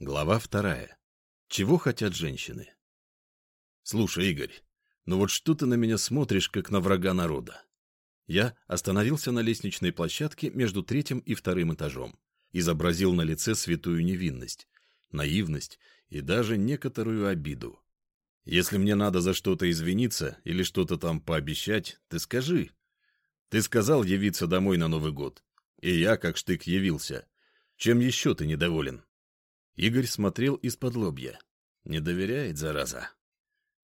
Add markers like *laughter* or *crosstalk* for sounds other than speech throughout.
Глава вторая. Чего хотят женщины? Слушай, Игорь, ну вот что ты на меня смотришь, как на врага народа? Я остановился на лестничной площадке между третьим и вторым этажом, изобразил на лице святую невинность, наивность и даже некоторую обиду. Если мне надо за что-то извиниться или что-то там пообещать, ты скажи. Ты сказал явиться домой на Новый год, и я, как штык, явился. Чем еще ты недоволен? Игорь смотрел из-под лобья. Не доверяет, зараза.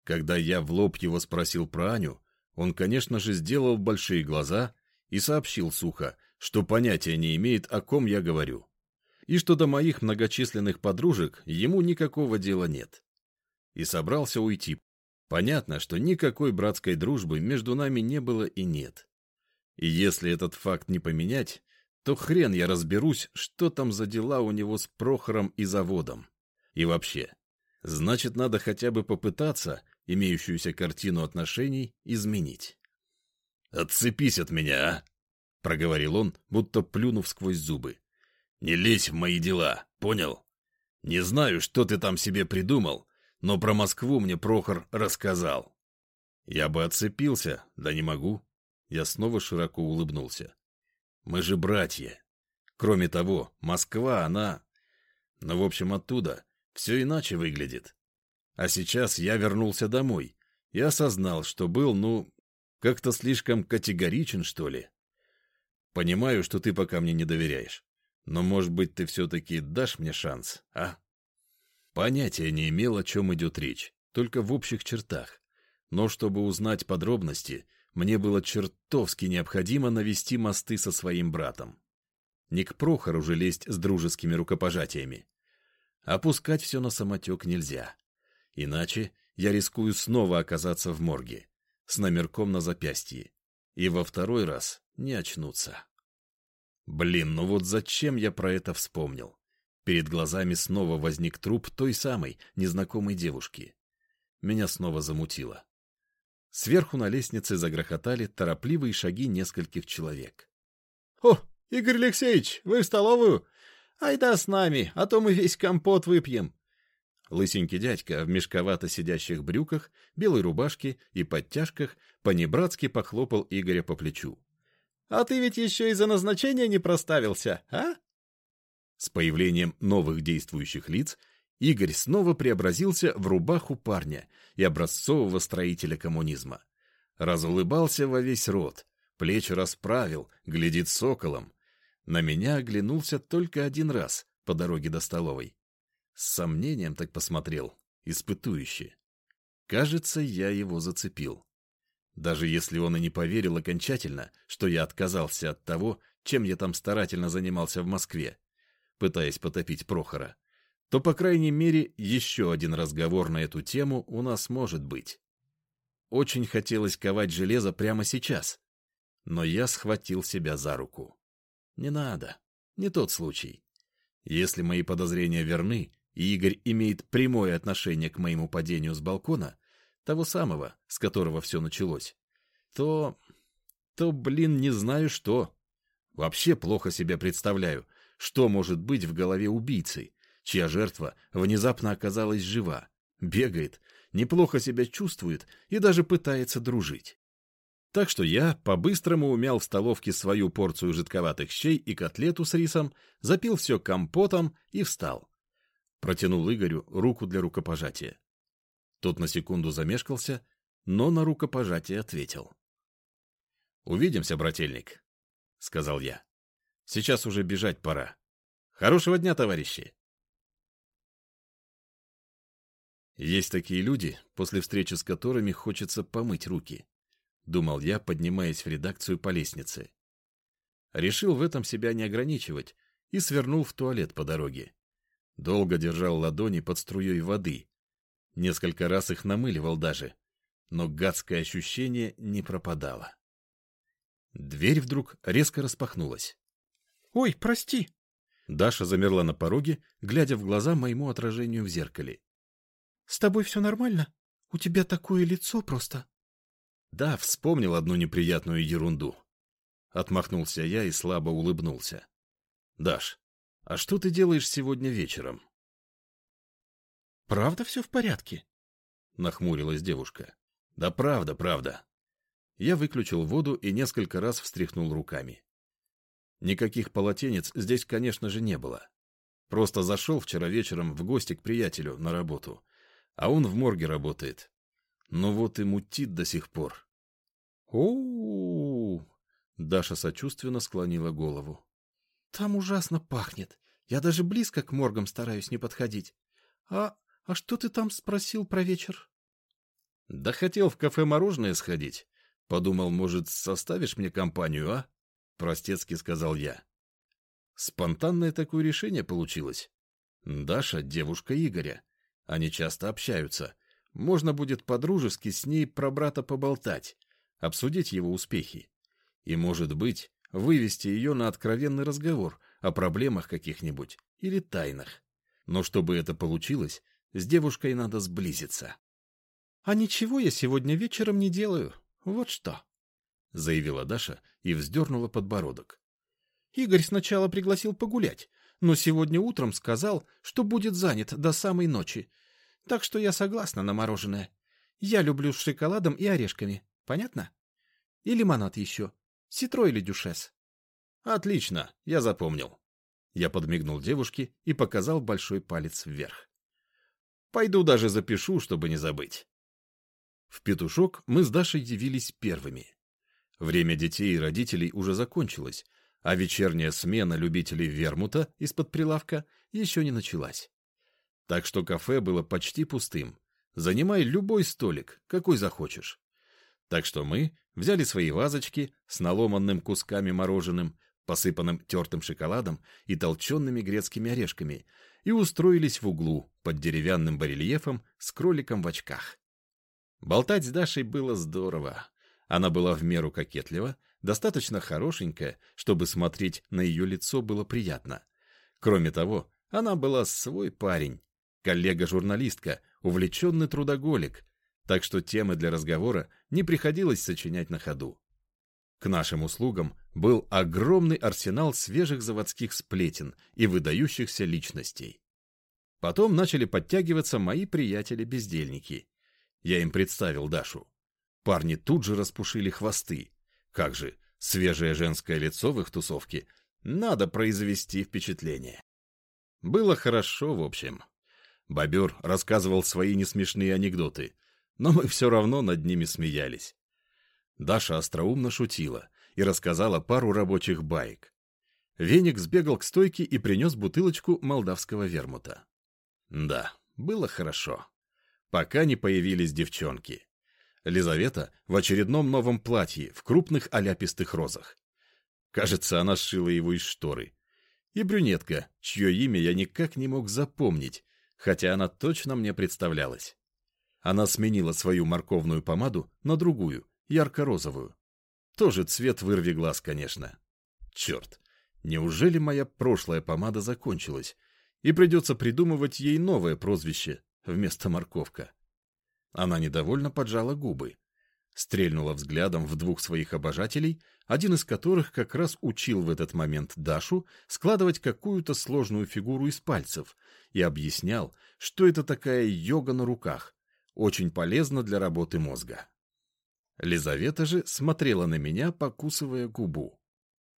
Когда я в лоб его спросил про Аню, он, конечно же, сделал большие глаза и сообщил сухо, что понятия не имеет, о ком я говорю. И что до моих многочисленных подружек ему никакого дела нет. И собрался уйти. Понятно, что никакой братской дружбы между нами не было и нет. И если этот факт не поменять, то хрен я разберусь, что там за дела у него с Прохором и заводом. И вообще, значит, надо хотя бы попытаться имеющуюся картину отношений изменить. «Отцепись от меня, а!» — проговорил он, будто плюнув сквозь зубы. «Не лезь в мои дела, понял? Не знаю, что ты там себе придумал, но про Москву мне Прохор рассказал». «Я бы отцепился, да не могу». Я снова широко улыбнулся. Мы же братья. Кроме того, Москва, она... Ну, в общем, оттуда все иначе выглядит. А сейчас я вернулся домой и осознал, что был, ну, как-то слишком категоричен, что ли. Понимаю, что ты пока мне не доверяешь. Но, может быть, ты все-таки дашь мне шанс, а? Понятия не имел, о чем идет речь, только в общих чертах. Но чтобы узнать подробности, мне было чертовски необходимо навести мосты со своим братом. Не к Прохору же лезть с дружескими рукопожатиями. Опускать все на самотек нельзя. Иначе я рискую снова оказаться в морге, с номерком на запястье, и во второй раз не очнуться. Блин, ну вот зачем я про это вспомнил? Перед глазами снова возник труп той самой незнакомой девушки. Меня снова замутило. Сверху на лестнице загрохотали торопливые шаги нескольких человек. — О, Игорь Алексеевич, вы в столовую? Айда с нами, а то мы весь компот выпьем. Лысенький дядька в мешковато сидящих брюках, белой рубашке и подтяжках понебратски похлопал Игоря по плечу. — А ты ведь еще и за назначение не проставился, а? С появлением новых действующих лиц Игорь снова преобразился в рубаху парня и образцового строителя коммунизма. Разулыбался во весь рот, плечи расправил, глядит соколом. На меня оглянулся только один раз по дороге до столовой. С сомнением так посмотрел, испытующе. Кажется, я его зацепил. Даже если он и не поверил окончательно, что я отказался от того, чем я там старательно занимался в Москве, пытаясь потопить Прохора, то, по крайней мере, еще один разговор на эту тему у нас может быть. Очень хотелось ковать железо прямо сейчас, но я схватил себя за руку. Не надо, не тот случай. Если мои подозрения верны, и Игорь имеет прямое отношение к моему падению с балкона, того самого, с которого все началось, то... то, блин, не знаю что. Вообще плохо себе представляю, что может быть в голове убийцы, чья жертва внезапно оказалась жива, бегает, неплохо себя чувствует и даже пытается дружить. Так что я по-быстрому умял в столовке свою порцию жидковатых щей и котлету с рисом, запил все компотом и встал. Протянул Игорю руку для рукопожатия. Тот на секунду замешкался, но на рукопожатие ответил. «Увидимся, брательник», — сказал я. «Сейчас уже бежать пора. Хорошего дня, товарищи!» Есть такие люди, после встречи с которыми хочется помыть руки. Думал я, поднимаясь в редакцию по лестнице. Решил в этом себя не ограничивать и свернул в туалет по дороге. Долго держал ладони под струей воды. Несколько раз их намыливал даже. Но гадское ощущение не пропадало. Дверь вдруг резко распахнулась. «Ой, прости!» Даша замерла на пороге, глядя в глаза моему отражению в зеркале. С тобой все нормально? У тебя такое лицо просто. Да, вспомнил одну неприятную ерунду. Отмахнулся я и слабо улыбнулся. Даш, а что ты делаешь сегодня вечером? Правда все в порядке? Нахмурилась девушка. Да правда, правда. Я выключил воду и несколько раз встряхнул руками. Никаких полотенец здесь, конечно же, не было. Просто зашел вчера вечером в гости к приятелю на работу, а он в морге работает. Но вот и мутит до сих пор. о Даша сочувственно склонила голову. «Там ужасно пахнет. Я даже близко к моргам стараюсь не подходить. А, а что ты там спросил про вечер?» «Да хотел в кафе мороженое сходить. Подумал, может, составишь мне компанию, а?» Простецки сказал я. Спонтанное такое решение получилось. Даша — девушка Игоря. Они часто общаются. Можно будет по-дружески с ней про брата поболтать, обсудить его успехи. И, может быть, вывести ее на откровенный разговор о проблемах каких-нибудь или тайнах. Но чтобы это получилось, с девушкой надо сблизиться. — А ничего я сегодня вечером не делаю. Вот что, — заявила Даша и вздернула подбородок. Игорь сначала пригласил погулять, но сегодня утром сказал, что будет занят до самой ночи. Так что я согласна на мороженое. Я люблю с шоколадом и орешками. Понятно? И лимонад еще. Ситро или дюшес. Отлично, я запомнил. Я подмигнул девушке и показал большой палец вверх. Пойду даже запишу, чтобы не забыть. В петушок мы с Дашей явились первыми. Время детей и родителей уже закончилось, а вечерняя смена любителей вермута из-под прилавка еще не началась. Так что кафе было почти пустым. Занимай любой столик, какой захочешь. Так что мы взяли свои вазочки с наломанным кусками мороженым, посыпанным тертым шоколадом и толченными грецкими орешками, и устроились в углу под деревянным барельефом с кроликом в очках. Болтать с Дашей было здорово. Она была в меру кокетлива, достаточно хорошенькая, чтобы смотреть на ее лицо было приятно. Кроме того, она была свой парень, коллега-журналистка, увлеченный трудоголик, так что темы для разговора не приходилось сочинять на ходу. К нашим услугам был огромный арсенал свежих заводских сплетен и выдающихся личностей. Потом начали подтягиваться мои приятели-бездельники. Я им представил Дашу. Парни тут же распушили хвосты. Как же, свежее женское лицо в их тусовке. Надо произвести впечатление. Было хорошо, в общем. Бобер рассказывал свои несмешные анекдоты, но мы все равно над ними смеялись. Даша остроумно шутила и рассказала пару рабочих баек. Веник сбегал к стойке и принес бутылочку молдавского вермута. Да, было хорошо. Пока не появились девчонки. Лизавета в очередном новом платье в крупных оляпистых розах. Кажется, она сшила его из шторы. И брюнетка, чье имя я никак не мог запомнить, хотя она точно мне представлялась. Она сменила свою морковную помаду на другую, ярко-розовую. Тоже цвет вырви глаз, конечно. Черт, неужели моя прошлая помада закончилась, и придется придумывать ей новое прозвище вместо морковка? Она недовольно поджала губы. Стрельнула взглядом в двух своих обожателей, один из которых как раз учил в этот момент Дашу складывать какую-то сложную фигуру из пальцев и объяснял, что это такая йога на руках, очень полезно для работы мозга. Лизавета же смотрела на меня, покусывая губу.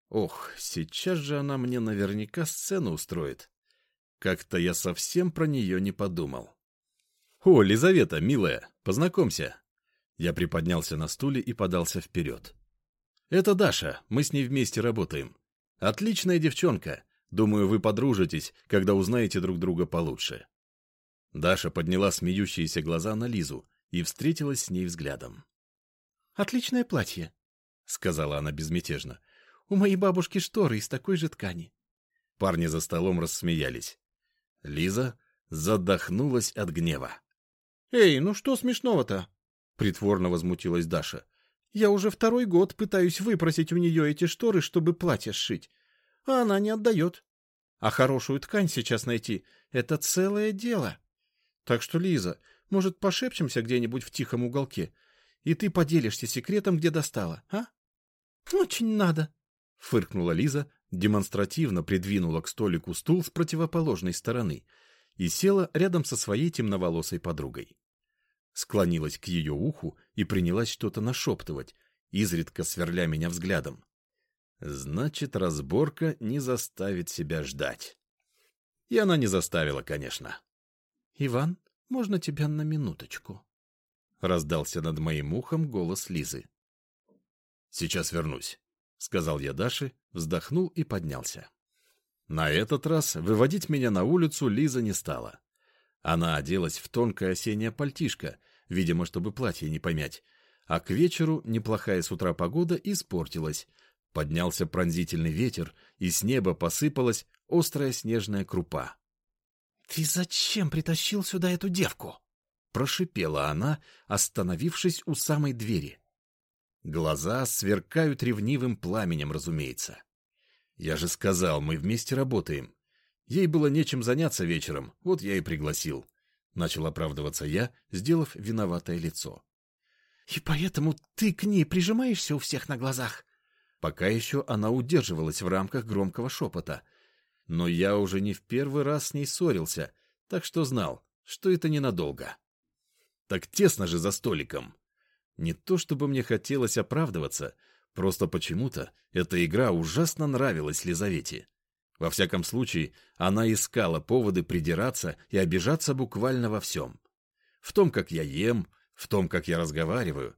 Ох, сейчас же она мне наверняка сцену устроит. Как-то я совсем про нее не подумал. «О, Лизавета, милая, познакомься». Я приподнялся на стуле и подался вперед. «Это Даша, мы с ней вместе работаем. Отличная девчонка. Думаю, вы подружитесь, когда узнаете друг друга получше». Даша подняла смеющиеся глаза на Лизу и встретилась с ней взглядом. «Отличное платье», — сказала она безмятежно. «У моей бабушки шторы из такой же ткани». Парни за столом рассмеялись. Лиза задохнулась от гнева. «Эй, ну что смешного-то?» — притворно возмутилась Даша. «Я уже второй год пытаюсь выпросить у нее эти шторы, чтобы платье сшить, а она не отдает. А хорошую ткань сейчас найти — это целое дело. Так что, Лиза, может, пошепчемся где-нибудь в тихом уголке, и ты поделишься секретом, где достала, а?» «Очень надо», — фыркнула Лиза, демонстративно придвинула к столику стул с противоположной стороны и села рядом со своей темноволосой подругой. Склонилась к ее уху и принялась что-то нашептывать, изредка сверля меня взглядом. Значит, разборка не заставит себя ждать. И она не заставила, конечно. — Иван, можно тебя на минуточку? — раздался над моим ухом голос Лизы. — Сейчас вернусь, — сказал я Даше, вздохнул и поднялся. На этот раз выводить меня на улицу Лиза не стала. Она оделась в тонкое осеннее пальтишко, видимо, чтобы платье не помять, а к вечеру неплохая с утра погода испортилась. Поднялся пронзительный ветер, и с неба посыпалась острая снежная крупа. — Ты зачем притащил сюда эту девку? — прошипела она, остановившись у самой двери. Глаза сверкают ревнивым пламенем, разумеется. Я же сказал, мы вместе работаем. Ей было нечем заняться вечером, вот я и пригласил. Начал оправдываться я, сделав виноватое лицо. — И поэтому ты к ней прижимаешься у всех на глазах? Пока еще она удерживалась в рамках громкого шепота. Но я уже не в первый раз с ней ссорился, так что знал, что это ненадолго. Так тесно же за столиком. Не то чтобы мне хотелось оправдываться, просто почему-то эта игра ужасно нравилась Лизавете. Во всяком случае, она искала поводы придираться и обижаться буквально во всем. В том, как я ем, в том, как я разговариваю,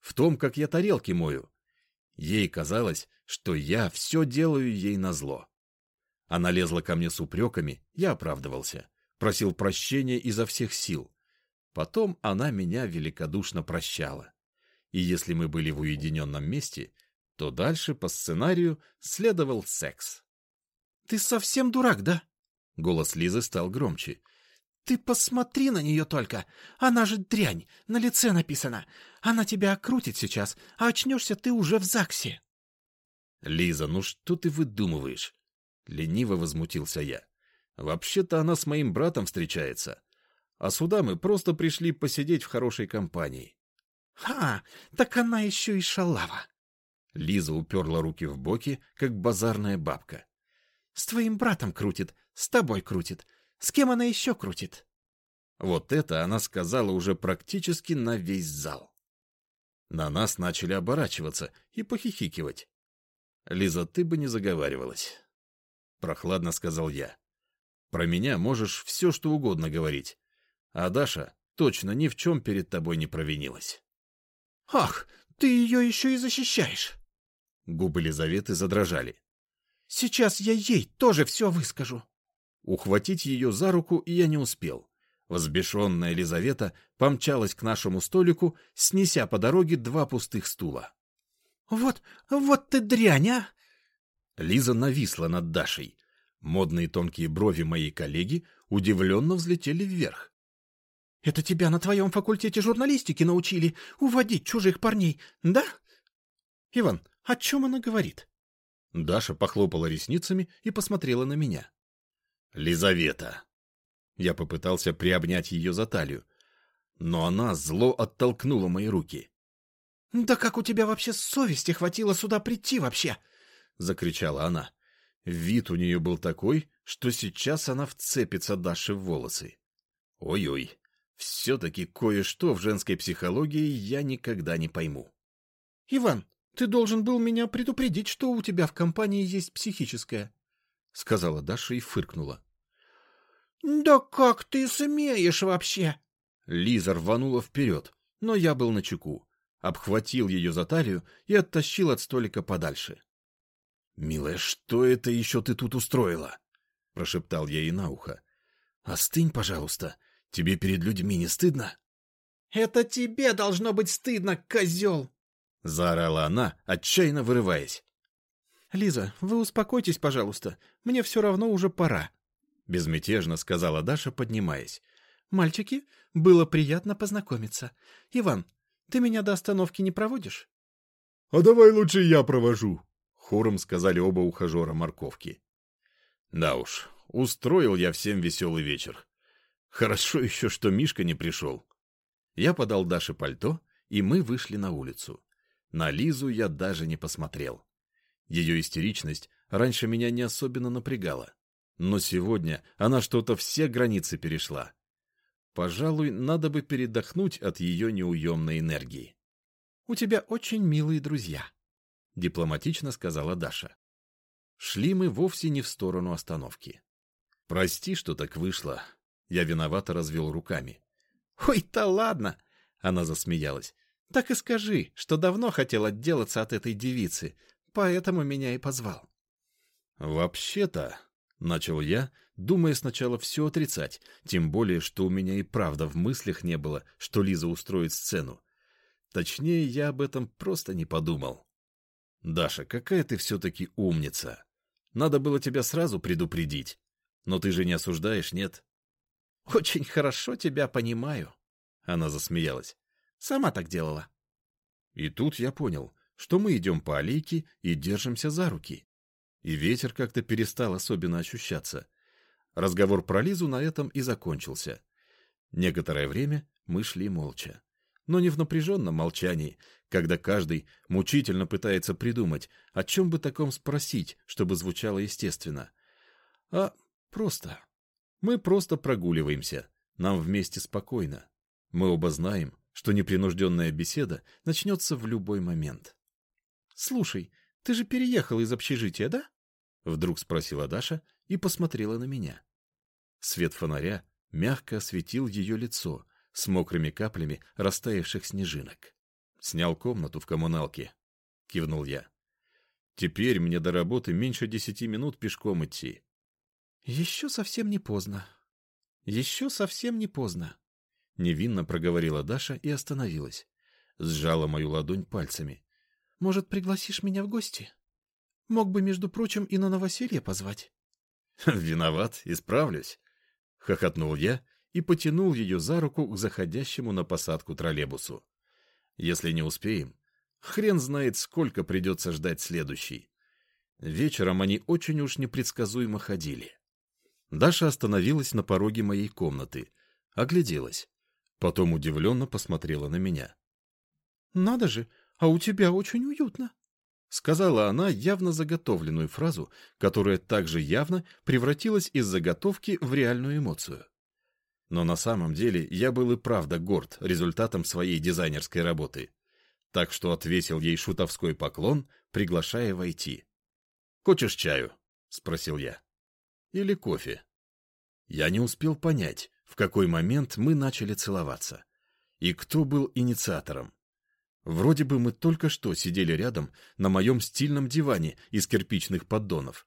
в том, как я тарелки мою. Ей казалось, что я все делаю ей назло. Она лезла ко мне с упреками, я оправдывался, просил прощения изо всех сил. Потом она меня великодушно прощала и если мы были в уединенном месте, то дальше по сценарию следовал секс. «Ты совсем дурак, да?» Голос Лизы стал громче. «Ты посмотри на нее только! Она же дрянь! На лице написано! Она тебя окрутит сейчас, а очнешься ты уже в ЗАГСе!» «Лиза, ну что ты выдумываешь?» Лениво возмутился я. «Вообще-то она с моим братом встречается. А сюда мы просто пришли посидеть в хорошей компании. «Ха! Так она еще и шалава!» Лиза уперла руки в боки, как базарная бабка. «С твоим братом крутит, с тобой крутит. С кем она еще крутит?» Вот это она сказала уже практически на весь зал. На нас начали оборачиваться и похихикивать. «Лиза, ты бы не заговаривалась», — прохладно сказал я. «Про меня можешь все, что угодно говорить. А Даша точно ни в чем перед тобой не провинилась». «Ах, ты ее еще и защищаешь!» Губы Лизаветы задрожали. «Сейчас я ей тоже все выскажу!» Ухватить ее за руку я не успел. Возбешенная Лизавета помчалась к нашему столику, снеся по дороге два пустых стула. «Вот, вот ты дрянь, а!» Лиза нависла над Дашей. Модные тонкие брови моей коллеги удивленно взлетели вверх. Это тебя на твоем факультете журналистики научили уводить чужих парней, да? Иван, о чем она говорит? Даша похлопала ресницами и посмотрела на меня. Лизавета. Я попытался приобнять ее за талию, но она зло оттолкнула мои руки. «Да как у тебя вообще совести хватило сюда прийти вообще?» — закричала она. Вид у нее был такой, что сейчас она вцепится Даше в волосы. Ой-ой, все-таки кое-что в женской психологии я никогда не пойму. — Иван, ты должен был меня предупредить, что у тебя в компании есть психическое, — сказала Даша и фыркнула. — Да как ты смеешь вообще? Лиза рванула вперед, но я был на чеку, обхватил ее за талию и оттащил от столика подальше. — Милая, что это еще ты тут устроила? — прошептал я ей на ухо. — Остынь, пожалуйста, — Тебе перед людьми не стыдно? — Это тебе должно быть стыдно, козел! — заорала она, отчаянно вырываясь. — Лиза, вы успокойтесь, пожалуйста. Мне все равно уже пора. — безмятежно сказала Даша, поднимаясь. — Мальчики, было приятно познакомиться. Иван, ты меня до остановки не проводишь? — А давай лучше я провожу, — хором сказали оба ухажера морковки. Да уж, устроил я всем веселый вечер. Хорошо еще, что Мишка не пришел. Я подал Даше пальто, и мы вышли на улицу. На Лизу я даже не посмотрел. Ее истеричность раньше меня не особенно напрягала. Но сегодня она что-то все границы перешла. Пожалуй, надо бы передохнуть от ее неуемной энергии. — У тебя очень милые друзья, — дипломатично сказала Даша. Шли мы вовсе не в сторону остановки. «Прости, что так вышло». Я виновато развел руками. «Ой-то ладно!» — она засмеялась. «Так и скажи, что давно хотел отделаться от этой девицы, поэтому меня и позвал». «Вообще-то...» — начал я, думая сначала все отрицать, тем более, что у меня и правда в мыслях не было, что Лиза устроит сцену. Точнее, я об этом просто не подумал. «Даша, какая ты все-таки умница!» Надо было тебя сразу предупредить. Но ты же не осуждаешь, нет? — Очень хорошо тебя понимаю. Она засмеялась. — Сама так делала. И тут я понял, что мы идем по аллейке и держимся за руки. И ветер как-то перестал особенно ощущаться. Разговор про Лизу на этом и закончился. Некоторое время мы шли молча но не в напряженном молчании, когда каждый мучительно пытается придумать, о чем бы таком спросить, чтобы звучало естественно. А просто. Мы просто прогуливаемся. Нам вместе спокойно. Мы оба знаем, что непринужденная беседа начнется в любой момент. — Слушай, ты же переехал из общежития, да? — вдруг спросила Даша и посмотрела на меня. Свет фонаря мягко осветил ее лицо, с мокрыми каплями растаявших снежинок. «Снял комнату в коммуналке», — кивнул я. «Теперь мне до работы меньше десяти минут пешком идти». «Еще совсем не поздно. Еще совсем не поздно», — невинно проговорила Даша и остановилась. Сжала мою ладонь пальцами. «Может, пригласишь меня в гости? Мог бы, между прочим, и на новоселье позвать». *laughs* «Виноват, исправлюсь», — хохотнул я и потянул ее за руку к заходящему на посадку троллейбусу. Если не успеем, хрен знает, сколько придется ждать следующий. Вечером они очень уж непредсказуемо ходили. Даша остановилась на пороге моей комнаты, огляделась, потом удивленно посмотрела на меня. — Надо же, а у тебя очень уютно, — сказала она явно заготовленную фразу, которая также явно превратилась из заготовки в реальную эмоцию. Но на самом деле я был и правда горд результатом своей дизайнерской работы. Так что отвесил ей шутовской поклон, приглашая войти. «Хочешь чаю?» — спросил я. «Или кофе?» Я не успел понять, в какой момент мы начали целоваться. И кто был инициатором. Вроде бы мы только что сидели рядом на моем стильном диване из кирпичных поддонов.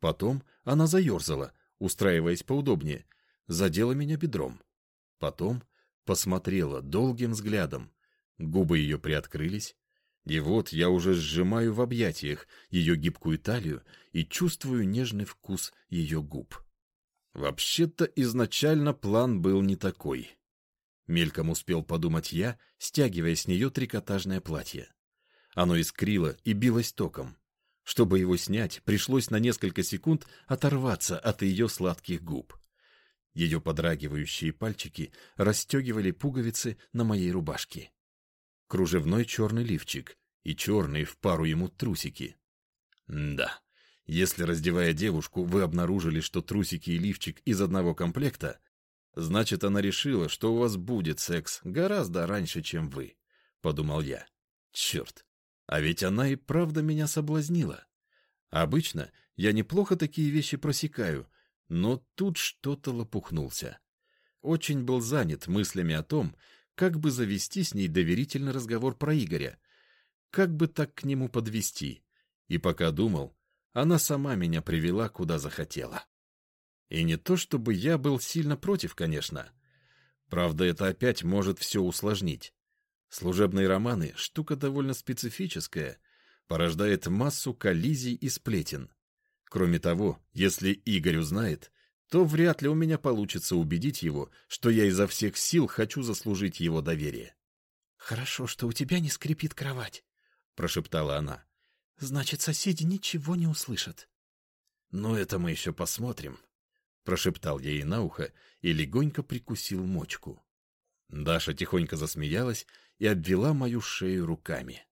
Потом она заерзала, устраиваясь поудобнее, задела меня бедром. Потом посмотрела долгим взглядом. Губы ее приоткрылись. И вот я уже сжимаю в объятиях ее гибкую талию и чувствую нежный вкус ее губ. Вообще-то изначально план был не такой. Мельком успел подумать я, стягивая с нее трикотажное платье. Оно искрило и билось током. Чтобы его снять, пришлось на несколько секунд оторваться от ее сладких губ. Ее подрагивающие пальчики расстегивали пуговицы на моей рубашке. Кружевной черный лифчик и черные в пару ему трусики. да, если, раздевая девушку, вы обнаружили, что трусики и лифчик из одного комплекта, значит, она решила, что у вас будет секс гораздо раньше, чем вы, — подумал я. Черт, а ведь она и правда меня соблазнила. Обычно я неплохо такие вещи просекаю, но тут что-то лопухнулся. Очень был занят мыслями о том, как бы завести с ней доверительный разговор про Игоря, как бы так к нему подвести. И пока думал, она сама меня привела, куда захотела. И не то чтобы я был сильно против, конечно. Правда, это опять может все усложнить. Служебные романы — штука довольно специфическая, порождает массу коллизий и сплетен. Кроме того, если Игорь узнает, то вряд ли у меня получится убедить его, что я изо всех сил хочу заслужить его доверие. — Хорошо, что у тебя не скрипит кровать, — прошептала она. — Значит, соседи ничего не услышат. — Ну, это мы еще посмотрим, — прошептал ей на ухо и легонько прикусил мочку. Даша тихонько засмеялась и обвела мою шею руками.